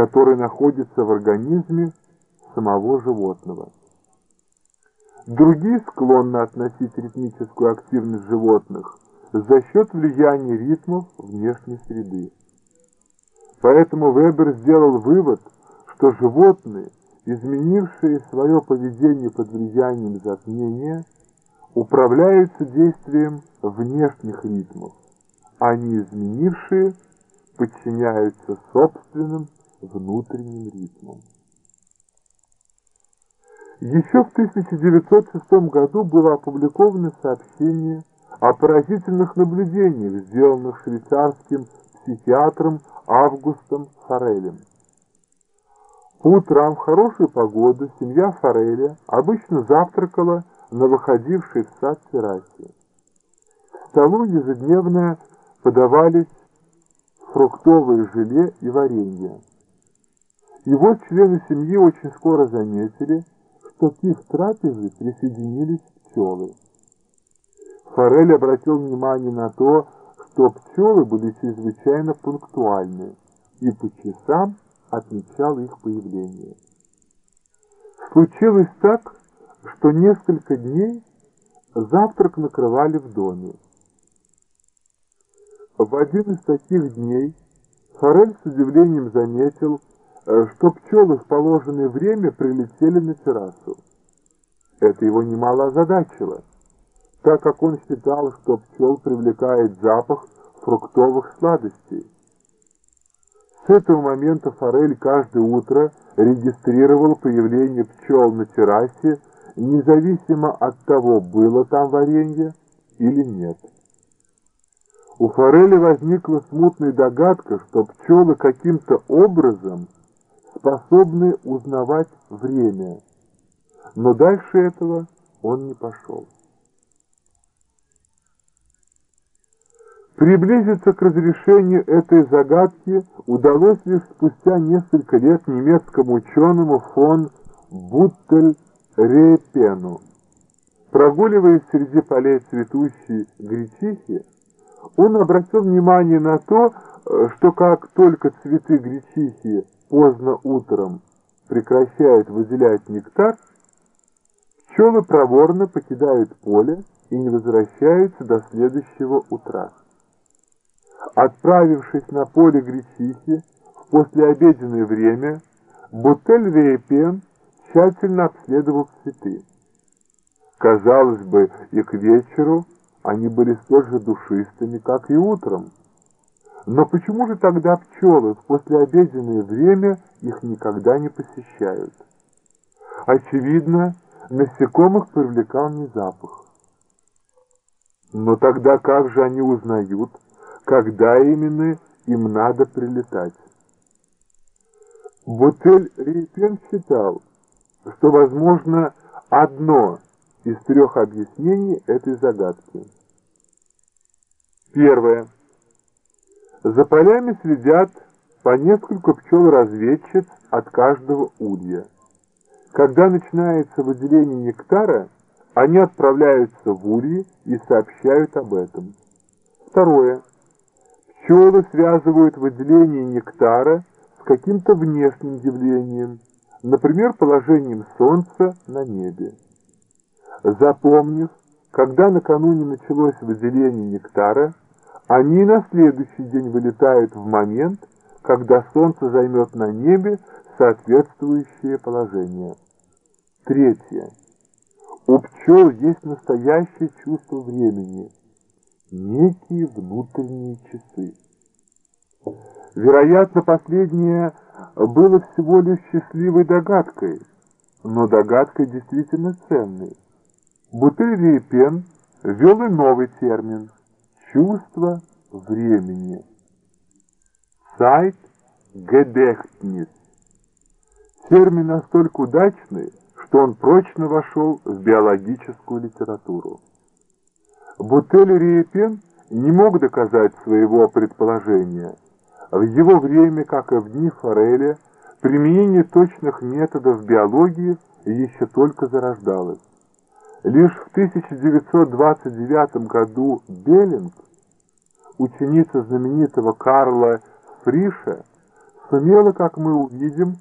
который находится в организме самого животного. Другие склонны относить ритмическую активность животных за счет влияния ритмов внешней среды. Поэтому Вебер сделал вывод, что животные, изменившие свое поведение под влиянием затмения, управляются действием внешних ритмов, а не изменившие подчиняются собственным внутренним ритмам. Еще в 1906 году было опубликовано сообщение о поразительных наблюдениях, сделанных швейцарским психиатром Августом Форелем. По утрам в хорошую погоду семья Фореля обычно завтракала на выходившей в сад террасе. К столу ежедневно подавались фруктовое желе и варенье. Вот члены семьи очень скоро заметили, что к их трапезе присоединились пчелы. Форель обратил внимание на то, что пчелы были чрезвычайно пунктуальны, и по часам отмечал их появление. Случилось так, что несколько дней завтрак накрывали в доме. В один из таких дней Форель с удивлением заметил, что пчелы в положенное время прилетели на террасу. Это его немало озадачило, так как он считал, что пчел привлекает запах фруктовых сладостей. С этого момента Форель каждое утро регистрировал появление пчел на террасе, независимо от того, было там варенье или нет. У Фореля возникла смутная догадка, что пчелы каким-то образом способны узнавать время, но дальше этого он не пошел. Приблизиться к разрешению этой загадки удалось лишь спустя несколько лет немецкому ученому фон Буттель-Рейпену. Прогуливаясь среди полей цветущей гречихи, он обратил внимание на то, что как только цветы гречихи поздно утром прекращают выделять нектар, пчелы проворно покидают поле и не возвращаются до следующего утра. Отправившись на поле Гречихи в послеобеденное время, Бутель Вейпен тщательно обследовал цветы. Казалось бы, и к вечеру они были столь же душистыми, как и утром. Но почему же тогда пчелы в послеобеденное время их никогда не посещают? Очевидно, насекомых привлекал не запах. Но тогда как же они узнают, когда именно им надо прилетать. Бутель Рейпен считал, что возможно одно из трех объяснений этой загадки. Первое. За полями следят по несколько пчел-разведчиц от каждого улья. Когда начинается выделение нектара, они отправляются в ульи и сообщают об этом. Второе. Пчелы связывают выделение нектара с каким-то внешним явлением, например, положением солнца на небе. Запомнив, когда накануне началось выделение нектара, они на следующий день вылетают в момент, когда солнце займет на небе соответствующее положение. Третье. У пчел есть настоящее чувство времени – некие внутренние часы. Вероятно, последнее было всего лишь счастливой догадкой, но догадкой действительно ценной. Бутыль Пен ввел и новый термин – чувство времени. Сайт Гедехтнис. Термин настолько удачный, что он прочно вошел в биологическую литературу. Бутель Риепен не мог доказать своего предположения. В его время, как и в дни Фореля, применение точных методов биологии еще только зарождалось. Лишь в 1929 году Беллинг, ученица знаменитого Карла Фриша, сумела, как мы увидим,